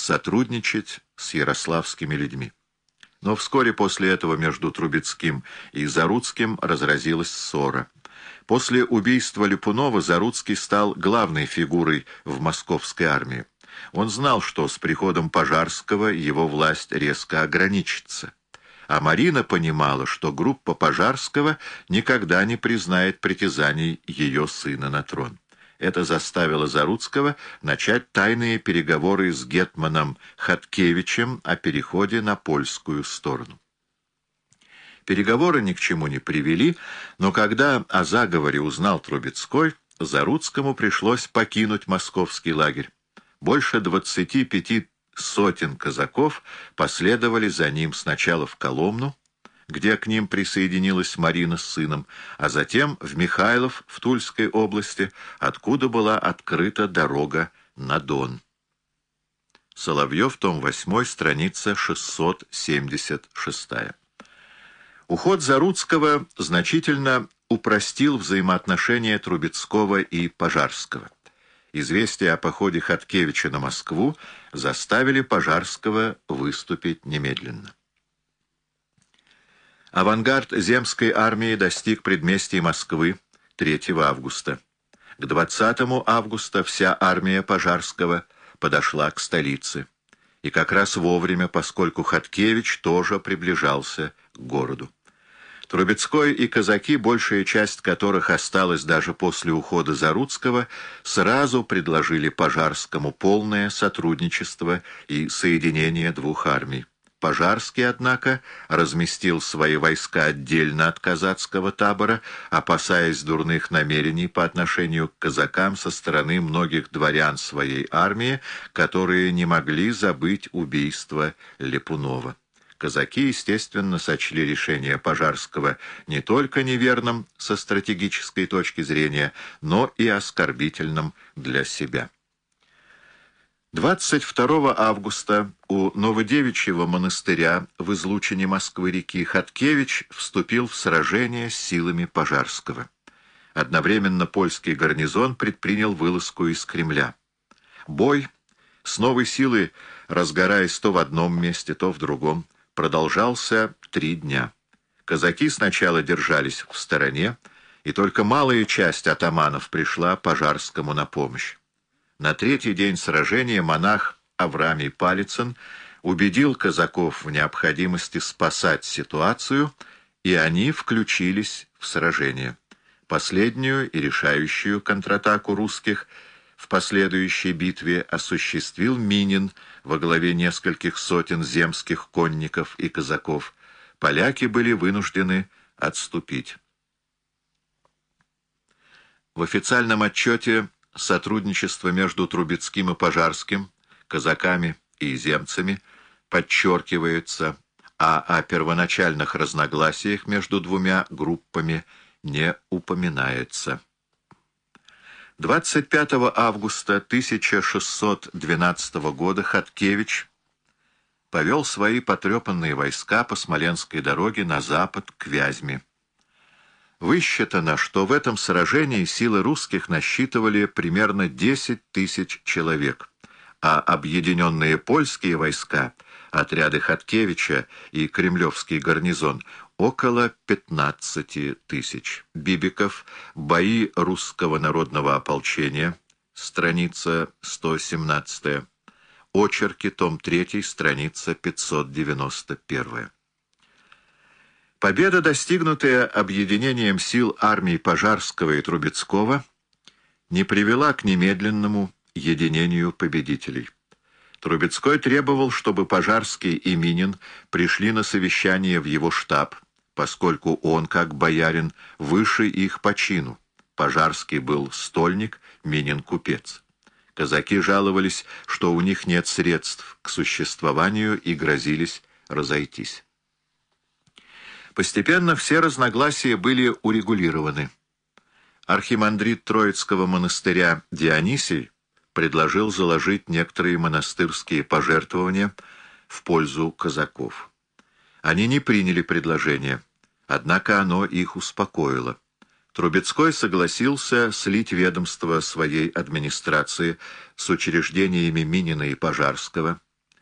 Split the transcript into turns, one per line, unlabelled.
сотрудничать с ярославскими людьми. Но вскоре после этого между Трубецким и Заруцким разразилась ссора. После убийства Липунова Заруцкий стал главной фигурой в московской армии. Он знал, что с приходом Пожарского его власть резко ограничится. А Марина понимала, что группа Пожарского никогда не признает притязаний ее сына на трон. Это заставило Заруцкого начать тайные переговоры с гетманом Хаткевичем о переходе на польскую сторону. Переговоры ни к чему не привели, но когда о заговоре узнал Трубецкой, Заруцкому пришлось покинуть московский лагерь. Больше двадцати пяти сотен казаков последовали за ним сначала в Коломну, где к ним присоединилась Марина с сыном, а затем в Михайлов в Тульской области, откуда была открыта дорога на Дон. Соловьев, том 8, страница 676. Уход Заруцкого значительно упростил взаимоотношения Трубецкого и Пожарского. Известия о походе Хаткевича на Москву заставили Пожарского выступить немедленно. Авангард земской армии достиг предместий Москвы 3 августа. К 20 августа вся армия Пожарского подошла к столице. И как раз вовремя, поскольку Хаткевич тоже приближался к городу. Трубецкой и казаки, большая часть которых осталась даже после ухода Заруцкого, сразу предложили Пожарскому полное сотрудничество и соединение двух армий. Пожарский, однако, разместил свои войска отдельно от казацкого табора, опасаясь дурных намерений по отношению к казакам со стороны многих дворян своей армии, которые не могли забыть убийство Лепунова. Казаки, естественно, сочли решение Пожарского не только неверным со стратегической точки зрения, но и оскорбительным для себя. 22 августа у Новодевичьего монастыря в излучине Москвы-реки Хаткевич вступил в сражение с силами Пожарского. Одновременно польский гарнизон предпринял вылазку из Кремля. Бой, с новой силой разгораясь то в одном месте, то в другом, продолжался три дня. Казаки сначала держались в стороне, и только малая часть атаманов пришла Пожарскому на помощь. На третий день сражения монах Авраамий Палицын убедил казаков в необходимости спасать ситуацию, и они включились в сражение. Последнюю и решающую контратаку русских в последующей битве осуществил Минин во главе нескольких сотен земских конников и казаков. Поляки были вынуждены отступить. В официальном отчете сотрудничество между Трубецким и Пожарским, казаками и земцами подчеркивается, а о первоначальных разногласиях между двумя группами не упоминается. 25 августа 1612 года Хаткевич повел свои потрепанные войска по Смоленской дороге на запад к Вязьме. Высчитано, что в этом сражении силы русских насчитывали примерно 10 тысяч человек, а объединенные польские войска, отряды Хаткевича и кремлевский гарнизон, около 15 тысяч. Бибиков, бои русского народного ополчения, страница 117, очерки, том 3, страница 591. Победа, достигнутая объединением сил армий Пожарского и Трубецкого, не привела к немедленному единению победителей. Трубецкой требовал, чтобы Пожарский и Минин пришли на совещание в его штаб, поскольку он, как боярин, выше их по чину. Пожарский был стольник, Минин — купец. Казаки жаловались, что у них нет средств к существованию и грозились разойтись. Постепенно все разногласия были урегулированы. Архимандрит Троицкого монастыря Дионисий предложил заложить некоторые монастырские пожертвования в пользу казаков. Они не приняли предложение, однако оно их успокоило. Трубецкой согласился слить ведомство своей администрации с учреждениями Минина и Пожарского,